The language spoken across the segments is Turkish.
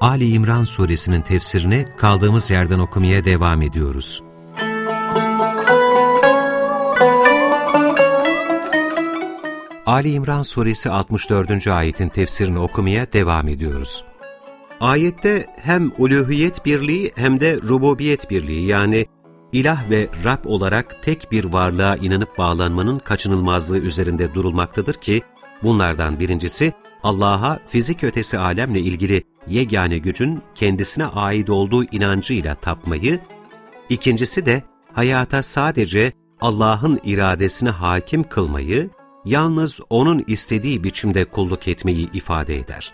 Ali İmran suresinin tefsirini kaldığımız yerden okumaya devam ediyoruz. Ali İmran suresi 64. ayetin tefsirini okumaya devam ediyoruz. Ayette hem uluhiyet birliği hem de rububiyet birliği yani ilah ve Rab olarak tek bir varlığa inanıp bağlanmanın kaçınılmazlığı üzerinde durulmaktadır ki, bunlardan birincisi, Allah'a fizik ötesi alemle ilgili yegane gücün kendisine ait olduğu inancıyla tapmayı, ikincisi de hayata sadece Allah'ın iradesine hakim kılmayı, yalnız O'nun istediği biçimde kulluk etmeyi ifade eder.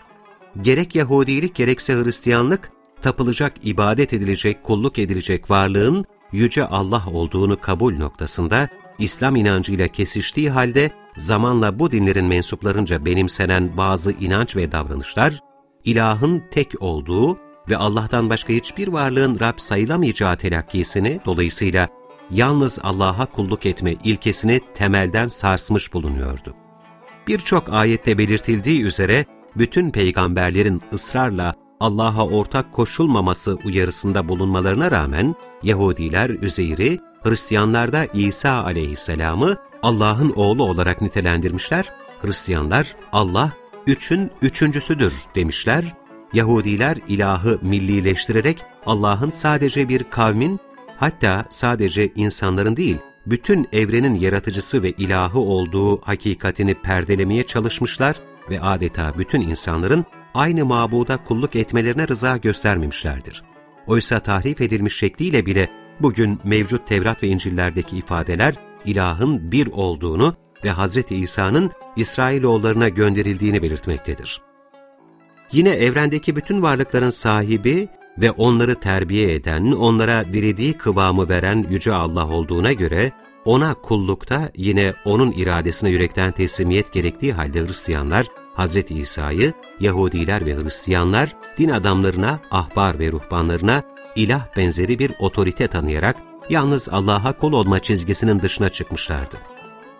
Gerek Yahudilik gerekse Hristiyanlık, tapılacak, ibadet edilecek, kulluk edilecek varlığın Yüce Allah olduğunu kabul noktasında İslam inancıyla kesiştiği halde zamanla bu dinlerin mensuplarınca benimsenen bazı inanç ve davranışlar, ilahın tek olduğu ve Allah'tan başka hiçbir varlığın Rab sayılamayacağı telakkisini, dolayısıyla yalnız Allah'a kulluk etme ilkesini temelden sarsmış bulunuyordu. Birçok ayette belirtildiği üzere bütün peygamberlerin ısrarla Allah'a ortak koşulmaması uyarısında bulunmalarına rağmen Yahudiler Üzeyr'i, Hristiyanlar da İsa aleyhisselamı Allah'ın oğlu olarak nitelendirmişler, Hristiyanlar Allah üçün üçüncüsüdür demişler, Yahudiler ilahı millileştirerek Allah'ın sadece bir kavmin, hatta sadece insanların değil, bütün evrenin yaratıcısı ve ilahı olduğu hakikatini perdelemeye çalışmışlar ve adeta bütün insanların aynı mabuda kulluk etmelerine rıza göstermemişlerdir. Oysa tahrif edilmiş şekliyle bile bugün mevcut Tevrat ve İncil'lerdeki ifadeler ilahın bir olduğunu ve Hz. İsa'nın İsrailoğullarına gönderildiğini belirtmektedir. Yine evrendeki bütün varlıkların sahibi ve onları terbiye eden, onlara dilediği kıvamı veren Yüce Allah olduğuna göre, ona kullukta yine O'nun iradesine yürekten teslimiyet gerektiği halde Hristiyanlar, Hz. İsa'yı Yahudiler ve Hristiyanlar din adamlarına, ahbar ve ruhbanlarına ilah benzeri bir otorite tanıyarak yalnız Allah'a kul olma çizgisinin dışına çıkmışlardı.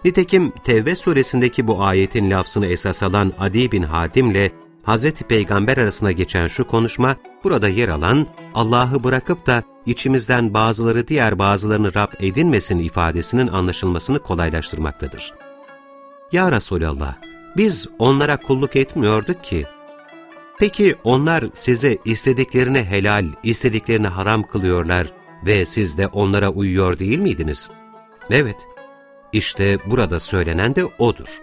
Nitekim Tevbe suresindeki bu ayetin lafzını esas alan Adi bin Hatim'le Hz. Peygamber arasında geçen şu konuşma, burada yer alan Allah'ı bırakıp da içimizden bazıları diğer bazılarını Rab edinmesin ifadesinin anlaşılmasını kolaylaştırmaktadır. Ya Resulallah, biz onlara kulluk etmiyorduk ki. Peki onlar size istediklerini helal, istediklerini haram kılıyorlar ve siz de onlara uyuyor değil miydiniz? Evet, işte burada söylenen de odur.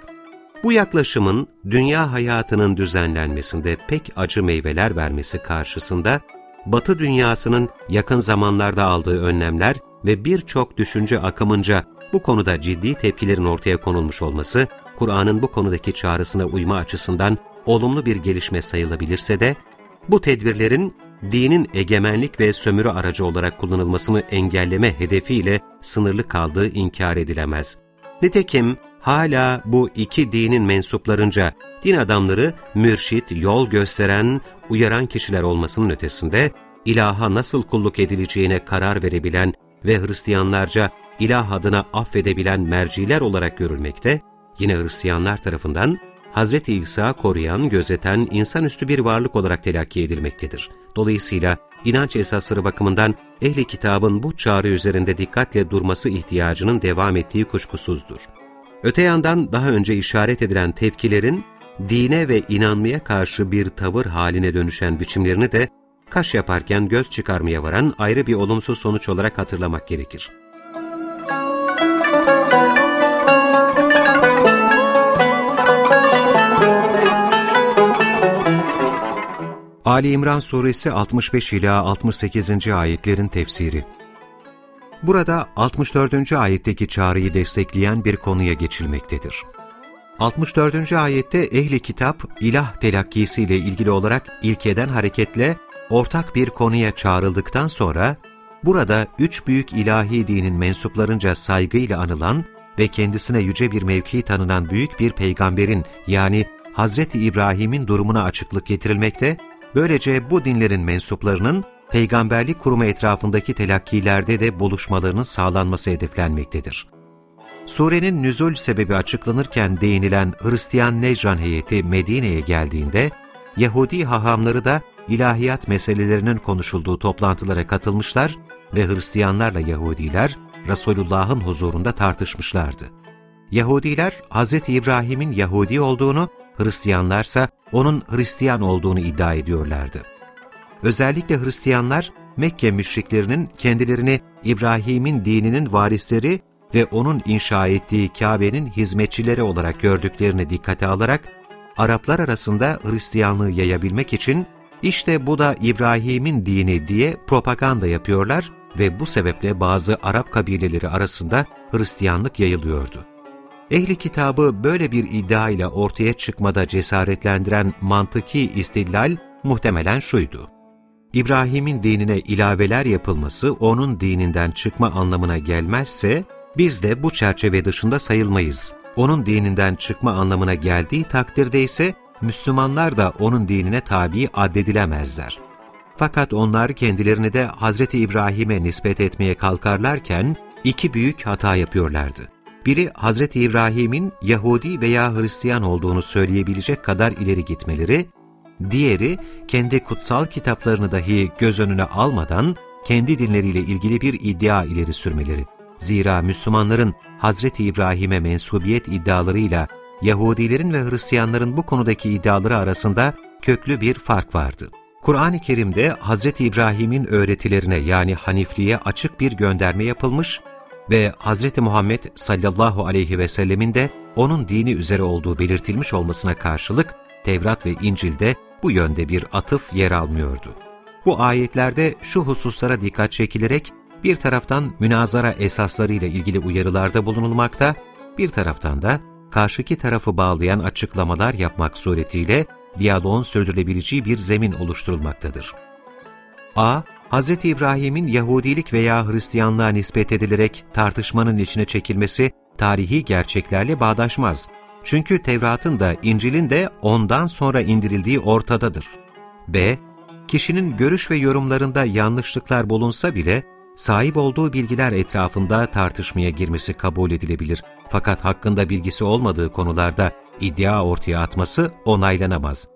Bu yaklaşımın dünya hayatının düzenlenmesinde pek acı meyveler vermesi karşısında, Batı dünyasının yakın zamanlarda aldığı önlemler ve birçok düşünce akımınca bu konuda ciddi tepkilerin ortaya konulmuş olması, Kur'an'ın bu konudaki çağrısına uyma açısından olumlu bir gelişme sayılabilirse de, bu tedbirlerin dinin egemenlik ve sömürü aracı olarak kullanılmasını engelleme hedefiyle sınırlı kaldığı inkar edilemez. Nitekim hala bu iki dinin mensuplarınca din adamları mürşit, yol gösteren, uyaran kişiler olmasının ötesinde ilaha nasıl kulluk edileceğine karar verebilen ve Hristiyanlarca ilah adına affedebilen merciler olarak görülmekte, yine Hristiyanlar tarafından Hz. İsa koruyan, gözeten, insanüstü bir varlık olarak telakki edilmektedir. Dolayısıyla inanç esasları bakımından ehli kitabın bu çağrı üzerinde dikkatle durması ihtiyacının devam ettiği kuşkusuzdur. Öte yandan daha önce işaret edilen tepkilerin dine ve inanmaya karşı bir tavır haline dönüşen biçimlerini de kaş yaparken göz çıkarmaya varan ayrı bir olumsuz sonuç olarak hatırlamak gerekir. Ali İmran Suresi 65 ila 68. ayetlerin tefsiri. Burada 64. ayetteki çağrıyı destekleyen bir konuya geçilmektedir. 64. ayette ehli kitap ilah telakkisi ile ilgili olarak ilkeden hareketle ortak bir konuya çağrıldıktan sonra, burada üç büyük ilahi dinin mensuplarınca saygıyla anılan ve kendisine yüce bir mevki tanınan büyük bir peygamberin yani Hazreti İbrahim'in durumuna açıklık getirilmekte, böylece bu dinlerin mensuplarının peygamberlik kurumu etrafındaki telakkilerde de buluşmalarının sağlanması hedeflenmektedir. Surenin nüzul sebebi açıklanırken değinilen Hristiyan Necran heyeti Medine'ye geldiğinde, Yahudi hahamları da ilahiyat meselelerinin konuşulduğu toplantılara katılmışlar ve Hristiyanlarla Yahudiler Resulullah'ın huzurunda tartışmışlardı. Yahudiler Hz. İbrahim'in Yahudi olduğunu, Hristiyanlarsa onun Hristiyan olduğunu iddia ediyorlardı. Özellikle Hristiyanlar Mekke müşriklerinin kendilerini İbrahim'in dininin varisleri ve onun inşa ettiği Kabe'nin hizmetçileri olarak gördüklerini dikkate alarak, Araplar arasında Hristiyanlığı yayabilmek için işte bu da İbrahim'in dini diye propaganda yapıyorlar ve bu sebeple bazı Arap kabileleri arasında Hristiyanlık yayılıyordu. Ehli kitabı böyle bir iddia ile ortaya çıkmada cesaretlendiren mantıki istillal muhtemelen şuydu. İbrahim'in dinine ilaveler yapılması onun dininden çıkma anlamına gelmezse, biz de bu çerçeve dışında sayılmayız. Onun dininden çıkma anlamına geldiği takdirde ise Müslümanlar da onun dinine tabi addedilemezler. Fakat onlar kendilerini de Hazreti İbrahim'e nispet etmeye kalkarlarken iki büyük hata yapıyorlardı. Biri Hazreti İbrahim'in Yahudi veya Hristiyan olduğunu söyleyebilecek kadar ileri gitmeleri, diğeri kendi kutsal kitaplarını dahi göz önüne almadan kendi dinleriyle ilgili bir iddia ileri sürmeleri. Zira Müslümanların Hazreti İbrahim'e mensubiyet iddialarıyla Yahudilerin ve Hristiyanların bu konudaki iddiaları arasında köklü bir fark vardı. Kur'an-ı Kerim'de Hz. İbrahim'in öğretilerine yani Hanifliğe açık bir gönderme yapılmış ve Hz. Muhammed sallallahu aleyhi ve sellemin de onun dini üzere olduğu belirtilmiş olmasına karşılık Tevrat ve İncil'de bu yönde bir atıf yer almıyordu. Bu ayetlerde şu hususlara dikkat çekilerek bir taraftan münazara esaslarıyla ilgili uyarılarda bulunulmakta, bir taraftan da karşıki tarafı bağlayan açıklamalar yapmak suretiyle diyaloğun sürdürülebileceği bir zemin oluşturulmaktadır. A. Hz. İbrahim'in Yahudilik veya Hristiyanlığa nispet edilerek tartışmanın içine çekilmesi tarihi gerçeklerle bağdaşmaz. Çünkü Tevrat'ın da İncil'in de ondan sonra indirildiği ortadadır. B. Kişinin görüş ve yorumlarında yanlışlıklar bulunsa bile sahip olduğu bilgiler etrafında tartışmaya girmesi kabul edilebilir. Fakat hakkında bilgisi olmadığı konularda iddia ortaya atması onaylanamaz.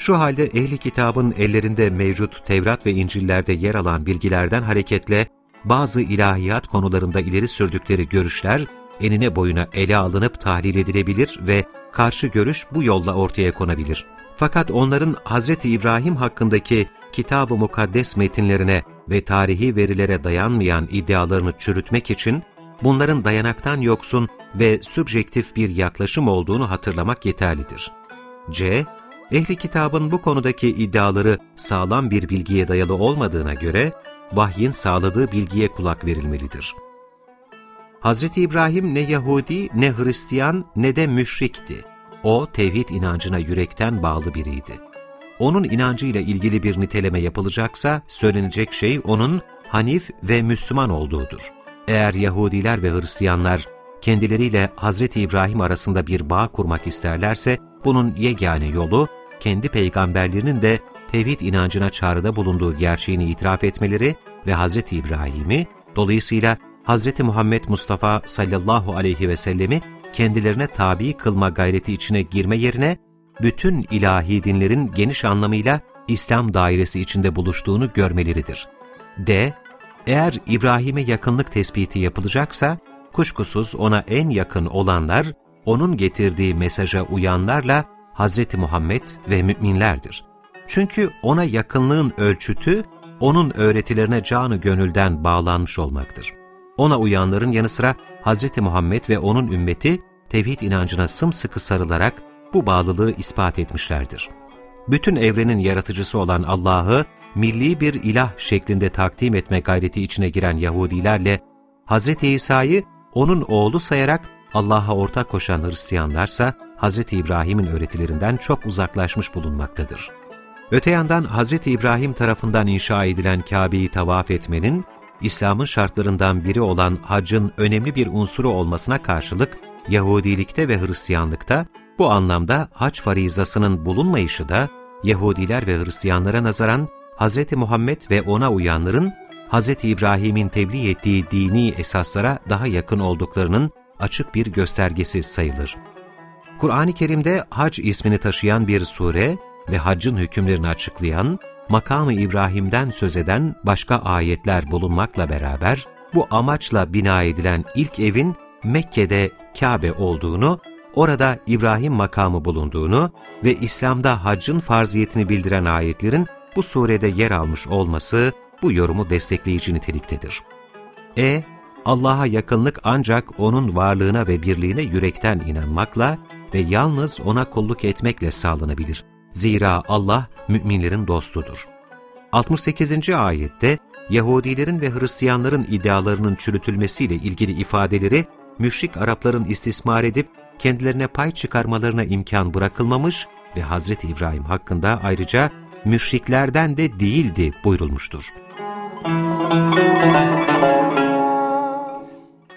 Şu halde ehli kitabın ellerinde mevcut Tevrat ve İncil'lerde yer alan bilgilerden hareketle bazı ilahiyat konularında ileri sürdükleri görüşler enine boyuna ele alınıp tahlil edilebilir ve karşı görüş bu yolla ortaya konabilir. Fakat onların Hz. İbrahim hakkındaki Kitab-ı Mukaddes metinlerine ve tarihi verilere dayanmayan iddialarını çürütmek için bunların dayanaktan yoksun ve sübjektif bir yaklaşım olduğunu hatırlamak yeterlidir. C. Ehli kitabın bu konudaki iddiaları sağlam bir bilgiye dayalı olmadığına göre, vahyin sağladığı bilgiye kulak verilmelidir. Hz. İbrahim ne Yahudi, ne Hristiyan, ne de müşrikti. O, tevhid inancına yürekten bağlı biriydi. Onun inancıyla ilgili bir niteleme yapılacaksa, söylenecek şey onun Hanif ve Müslüman olduğudur. Eğer Yahudiler ve Hristiyanlar kendileriyle Hz. İbrahim arasında bir bağ kurmak isterlerse, bunun yegane yolu, kendi peygamberlerinin de tevhid inancına çağrıda bulunduğu gerçeğini itiraf etmeleri ve Hz. İbrahim'i, dolayısıyla Hz. Muhammed Mustafa sallallahu aleyhi ve sellemi kendilerine tabi kılma gayreti içine girme yerine, bütün ilahi dinlerin geniş anlamıyla İslam dairesi içinde buluştuğunu görmeleridir. D. Eğer İbrahim'e yakınlık tespiti yapılacaksa, kuşkusuz ona en yakın olanlar, onun getirdiği mesaja uyanlarla Hz. Muhammed ve müminlerdir. Çünkü ona yakınlığın ölçütü, onun öğretilerine canı gönülden bağlanmış olmaktır. Ona uyanların yanı sıra Hz. Muhammed ve onun ümmeti, tevhid inancına sımsıkı sarılarak bu bağlılığı ispat etmişlerdir. Bütün evrenin yaratıcısı olan Allah'ı, milli bir ilah şeklinde takdim etme gayreti içine giren Yahudilerle, Hz. İsa'yı onun oğlu sayarak Allah'a ortak koşan Hristiyanlarsa, Hz. İbrahim'in öğretilerinden çok uzaklaşmış bulunmaktadır. Öte yandan Hz. İbrahim tarafından inşa edilen Kabe'yi tavaf etmenin, İslam'ın şartlarından biri olan hacın önemli bir unsuru olmasına karşılık, Yahudilikte ve Hristiyanlıkta bu anlamda hac farizasının bulunmayışı da Yahudiler ve Hristiyanlara nazaran Hz. Muhammed ve ona uyanların Hz. İbrahim'in tebliğ ettiği dini esaslara daha yakın olduklarının açık bir göstergesi sayılır. Kur'an-ı Kerim'de hac ismini taşıyan bir sure ve haccın hükümlerini açıklayan, makamı İbrahim'den söz eden başka ayetler bulunmakla beraber, bu amaçla bina edilen ilk evin Mekke'de Kabe olduğunu, orada İbrahim makamı bulunduğunu ve İslam'da haccın farziyetini bildiren ayetlerin bu surede yer almış olması bu yorumu destekleyici niteliktedir. E, Allah'a yakınlık ancak O'nun varlığına ve birliğine yürekten inanmakla ve yalnız O'na kulluk etmekle sağlanabilir. Zira Allah müminlerin dostudur. 68. ayette Yahudilerin ve Hristiyanların iddialarının çürütülmesiyle ilgili ifadeleri müşrik Arapların istismar edip kendilerine pay çıkarmalarına imkan bırakılmamış ve Hz. İbrahim hakkında ayrıca müşriklerden de değildi buyurulmuştur.